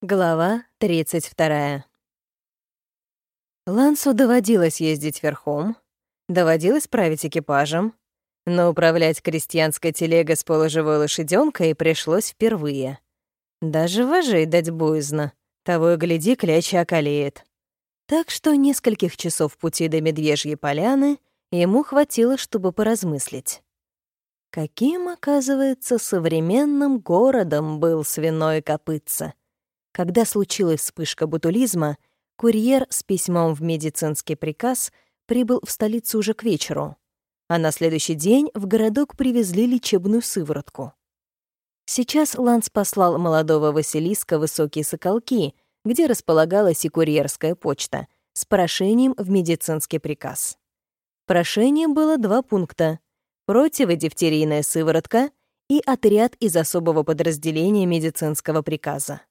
Глава 32. Лансу доводилось ездить верхом, доводилось править экипажем, но управлять крестьянской телегой с полуживой лошадёнкой пришлось впервые. Даже вожей дать боязно, того и гляди, кляча околеет. Так что нескольких часов пути до Медвежьей поляны ему хватило, чтобы поразмыслить. Каким, оказывается, современным городом был свиной копытца. Когда случилась вспышка бутулизма, курьер с письмом в медицинский приказ прибыл в столицу уже к вечеру, а на следующий день в городок привезли лечебную сыворотку. Сейчас Ланс послал молодого Василиска Высокие Соколки, где располагалась и курьерская почта, с прошением в медицинский приказ. Прошением было два пункта — противодифтерийная сыворотка и отряд из особого подразделения медицинского приказа.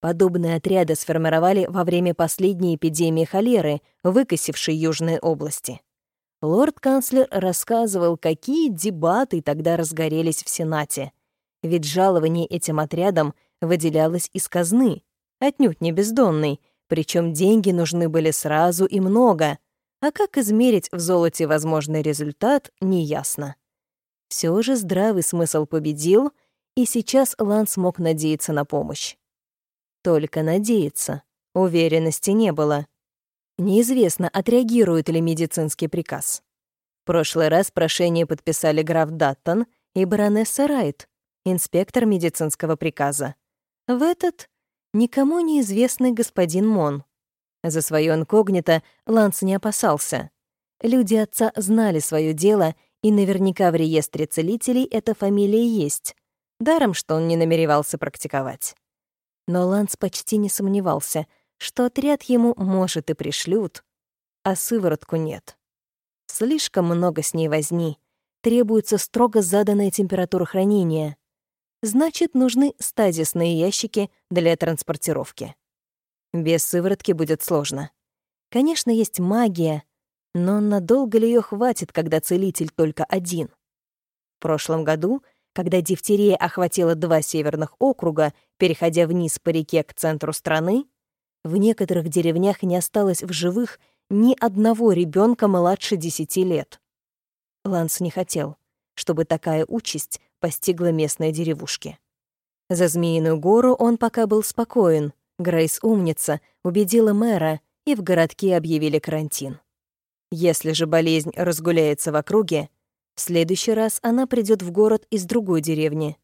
Подобные отряды сформировали во время последней эпидемии холеры, выкосившей южные области. Лорд-канцлер рассказывал, какие дебаты тогда разгорелись в Сенате. Ведь жалование этим отрядам выделялось из казны, отнюдь не бездонной, причем деньги нужны были сразу и много, а как измерить в золоте возможный результат, неясно. Все же здравый смысл победил, и сейчас Ланс мог надеяться на помощь. Только надеяться. Уверенности не было. Неизвестно, отреагирует ли медицинский приказ. В прошлый раз прошение подписали граф Даттон и баронесса Райт, инспектор медицинского приказа. В этот — никому неизвестный господин Мон. За свое инкогнито Ланс не опасался. Люди отца знали свое дело, и наверняка в реестре целителей эта фамилия есть. Даром, что он не намеревался практиковать. Но Ланс почти не сомневался, что отряд ему, может, и пришлют, а сыворотку нет. Слишком много с ней возни. Требуется строго заданная температура хранения. Значит, нужны стазисные ящики для транспортировки. Без сыворотки будет сложно. Конечно, есть магия, но надолго ли ее хватит, когда целитель только один? В прошлом году когда дифтерия охватила два северных округа, переходя вниз по реке к центру страны, в некоторых деревнях не осталось в живых ни одного ребенка младше десяти лет. Ланс не хотел, чтобы такая участь постигла местные деревушки. За Змеиную гору он пока был спокоен. Грейс умница, убедила мэра, и в городке объявили карантин. Если же болезнь разгуляется в округе, в следующий раз она придет в город из другой деревни.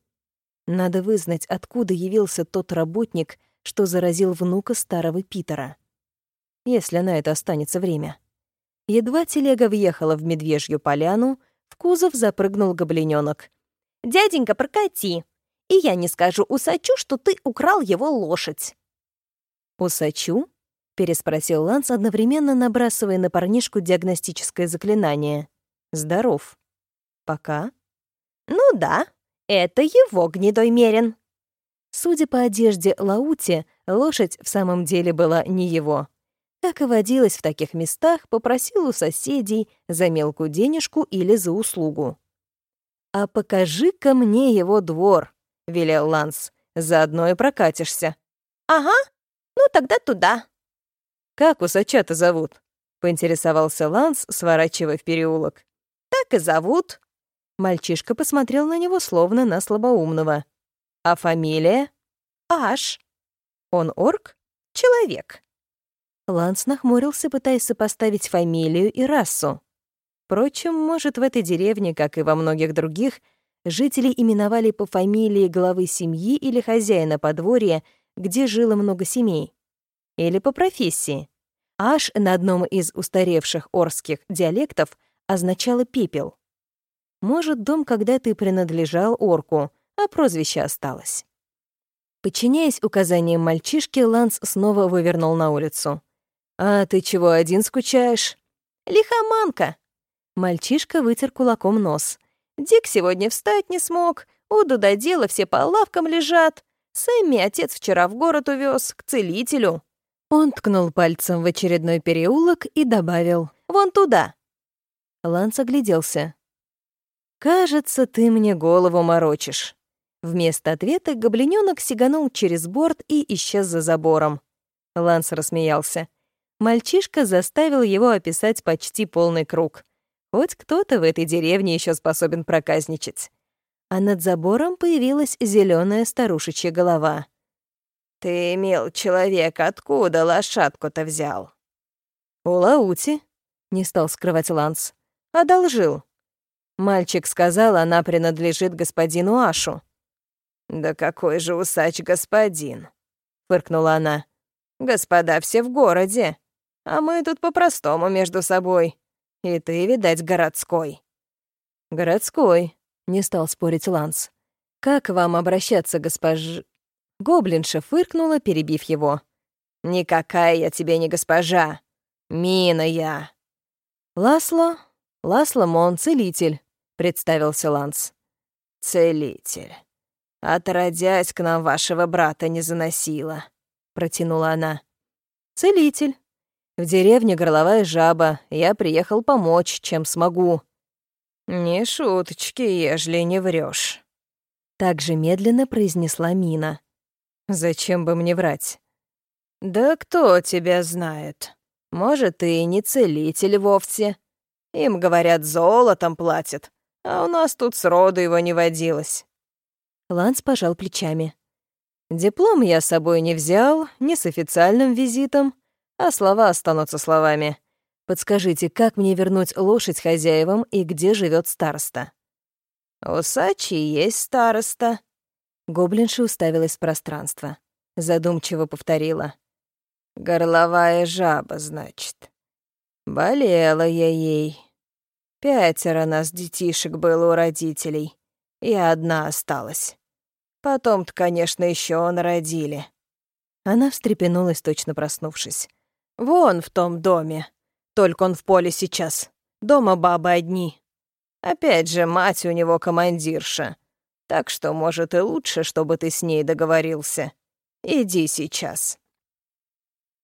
Надо вызнать, откуда явился тот работник, что заразил внука старого Питера. Если на это останется время. Едва телега въехала в Медвежью поляну, в кузов запрыгнул гоблинёнок. «Дяденька, прокати! И я не скажу усачу, что ты украл его лошадь!» «Усачу?» — переспросил Ланс, одновременно набрасывая на парнишку диагностическое заклинание. «Здоров». Пока? Ну да, это его гнедой мерин. Судя по одежде Лаути, лошадь в самом деле была не его. Как и водилось в таких местах, попросил у соседей за мелкую денежку или за услугу. «А покажи-ка мне его двор», — велел Ланс. «Заодно и прокатишься». «Ага, ну тогда туда». «Как усача-то зовут?» — поинтересовался Ланс, сворачивая в переулок. «Так и зовут», Мальчишка посмотрел на него словно на слабоумного. «А фамилия?» «Аш». «Он орк?» «Человек». Ланс нахмурился, пытаясь сопоставить фамилию и расу. Впрочем, может, в этой деревне, как и во многих других, жители именовали по фамилии главы семьи или хозяина подворья, где жило много семей. Или по профессии. Аш на одном из устаревших орских диалектов означало «пепел». Может, дом когда-то и принадлежал орку, а прозвище осталось. Подчиняясь указаниям мальчишки, Ланс снова вывернул на улицу. «А ты чего один скучаешь?» «Лихоманка!» Мальчишка вытер кулаком нос. «Дик сегодня встать не смог, у Дудодела все по лавкам лежат. Сэмми отец вчера в город увез к целителю». Он ткнул пальцем в очередной переулок и добавил «Вон туда». Ланс огляделся. «Кажется, ты мне голову морочишь». Вместо ответа гоблинёнок сиганул через борт и исчез за забором. Ланс рассмеялся. Мальчишка заставил его описать почти полный круг. Хоть кто-то в этой деревне еще способен проказничать. А над забором появилась зеленая старушечья голова. «Ты, мил человек, откуда лошадку-то взял?» «У Лаути», — не стал скрывать Ланс. «Одолжил». Мальчик сказал, она принадлежит господину Ашу. «Да какой же усач господин?» — фыркнула она. «Господа все в городе, а мы тут по-простому между собой. И ты, видать, городской». «Городской», — не стал спорить Ланс. «Как вам обращаться, госпож...» Гоблинша фыркнула, перебив его. «Никакая я тебе не госпожа. Мина я». «Ласло? Ласло Мон, целитель», — представился Ланс. «Целитель. Отродясь к нам вашего брата не заносила», — протянула она. «Целитель. В деревне горловая жаба. Я приехал помочь, чем смогу». «Не шуточки, ежели не врешь. Так же медленно произнесла Мина. «Зачем бы мне врать?» «Да кто тебя знает? Может, и не целитель вовсе. Им, говорят, золотом платят, а у нас тут сроду его не водилось». Ланс пожал плечами. «Диплом я с собой не взял, не с официальным визитом, а слова останутся словами. Подскажите, как мне вернуть лошадь хозяевам и где живет староста?» «У Сачи есть староста». Гоблинша уставилась в пространство. Задумчиво повторила. «Горловая жаба, значит. Болела я ей. Пятеро нас детишек было у родителей. Я одна осталась. Потом-то, конечно, еще народили». Она встрепенулась, точно проснувшись. «Вон в том доме. Только он в поле сейчас. Дома бабы одни. Опять же, мать у него командирша. Так что, может, и лучше, чтобы ты с ней договорился. Иди сейчас».